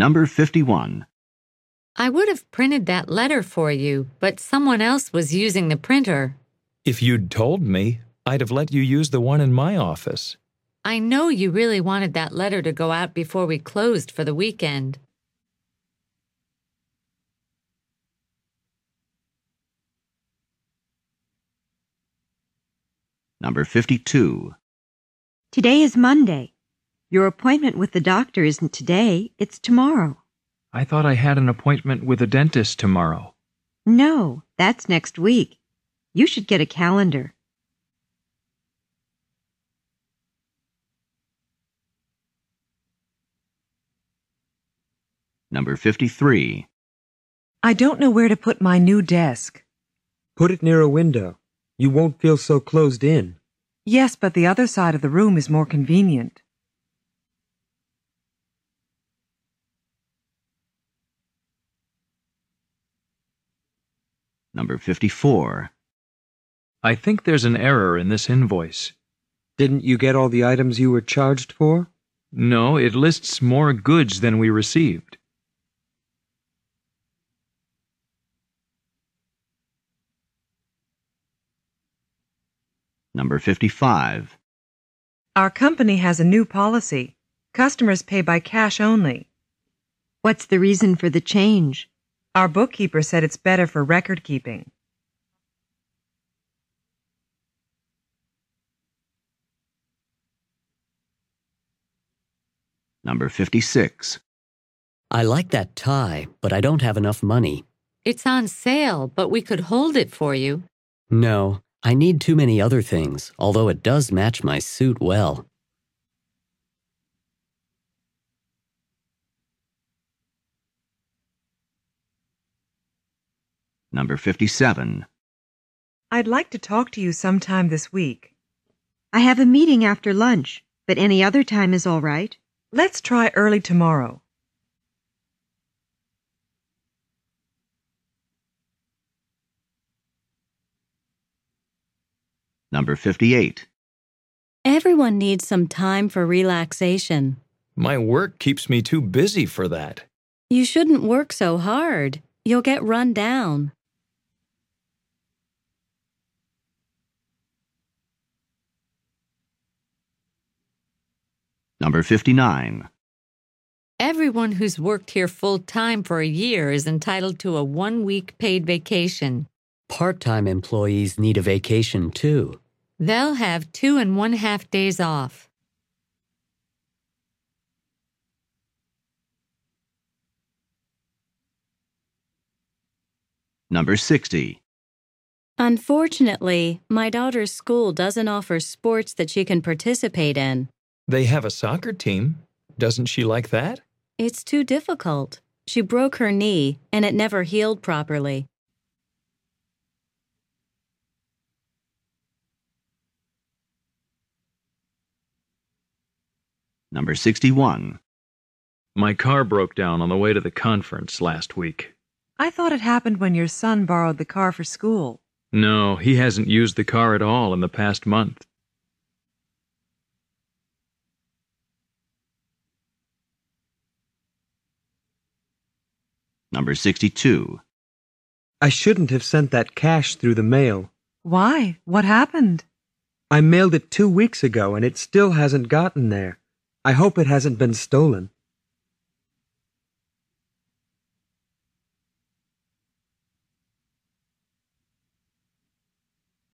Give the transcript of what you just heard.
Number 51. I would have printed that letter for you, but someone else was using the printer. If you'd told me, I'd have let you use the one in my office. I know you really wanted that letter to go out before we closed for the weekend. Number 52. Today is Monday. Your appointment with the doctor isn't today, it's tomorrow. I thought I had an appointment with a dentist tomorrow. No, that's next week. You should get a calendar. Number 53. I don't know where to put my new desk. Put it near a window. You won't feel so closed in. Yes, but the other side of the room is more convenient. Number 54. I think there's an error in this invoice. Didn't you get all the items you were charged for? No, it lists more goods than we received. Number 55. Our company has a new policy. Customers pay by cash only. What's the reason for the change? Our bookkeeper said it's better for record keeping. Number 56. I like that tie, but I don't have enough money. It's on sale, but we could hold it for you. No, I need too many other things, although it does match my suit well. Number 57. I'd like to talk to you sometime this week. I have a meeting after lunch, but any other time is all right. Let's try early tomorrow. Number 58. Everyone needs some time for relaxation. My work keeps me too busy for that. You shouldn't work so hard. You'll get run down. Number 59. Everyone who's worked here full time for a year is entitled to a one week paid vacation. Part time employees need a vacation too. They'll have two and one half days off. Number 60. Unfortunately, my daughter's school doesn't offer sports that she can participate in. They have a soccer team. Doesn't she like that? It's too difficult. She broke her knee, and it never healed properly. Number 61. My car broke down on the way to the conference last week. I thought it happened when your son borrowed the car for school. No, he hasn't used the car at all in the past month. Number 62. I shouldn't have sent that cash through the mail. Why? What happened? I mailed it two weeks ago and it still hasn't gotten there. I hope it hasn't been stolen.